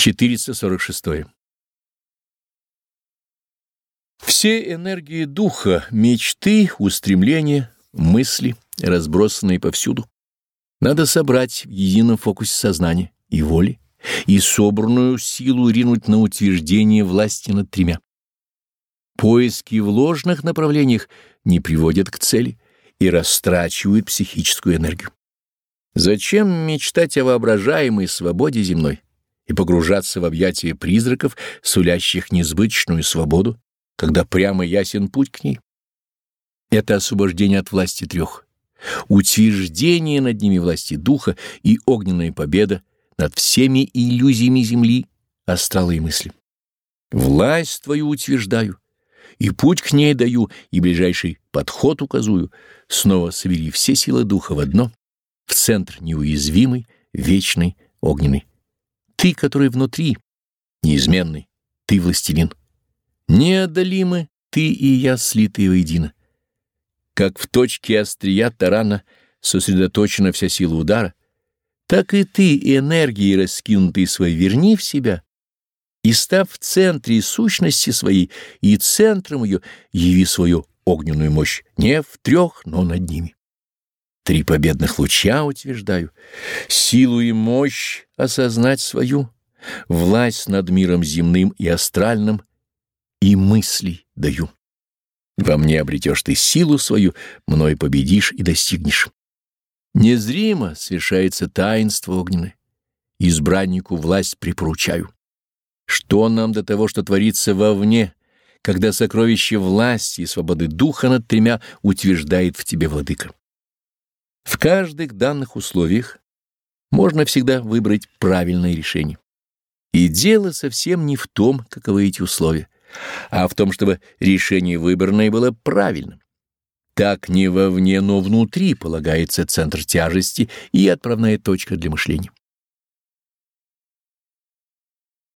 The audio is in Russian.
446. Все энергии духа, мечты, устремления, мысли, разбросанные повсюду, надо собрать в едином фокусе сознания и воли и собранную силу ринуть на утверждение власти над тремя. Поиски в ложных направлениях не приводят к цели и растрачивают психическую энергию. Зачем мечтать о воображаемой свободе земной и погружаться в объятия призраков, сулящих несбыточную свободу, когда прямо ясен путь к ней? Это освобождение от власти трех, утверждение над ними власти духа и огненная победа над всеми иллюзиями земли, астрала мысли. Власть твою утверждаю, и путь к ней даю, и ближайший подход указую, снова свели все силы духа в одно — в центр неуязвимый, вечный, огненный. Ты, который внутри, неизменный, ты властелин. Неодолимы ты и я, слитые воедино. Как в точке острия тарана сосредоточена вся сила удара, так и ты, энергией раскинутой своей, верни в себя, и, став в центре сущности своей и центром ее, яви свою огненную мощь не в трех, но над ними. Три победных луча утверждаю, силу и мощь осознать свою, власть над миром земным и астральным, и мысли даю. Во мне обретешь ты силу свою, мной победишь и достигнешь. Незримо совершается таинство огненное. Избраннику власть припоручаю. Что нам до того, что творится вовне, когда сокровище власти и свободы духа над тремя утверждает в тебе владыка? В каждых данных условиях можно всегда выбрать правильное решение. И дело совсем не в том, каковы эти условия, а в том, чтобы решение выбранное было правильным. Так не вовне, но внутри полагается центр тяжести и отправная точка для мышления.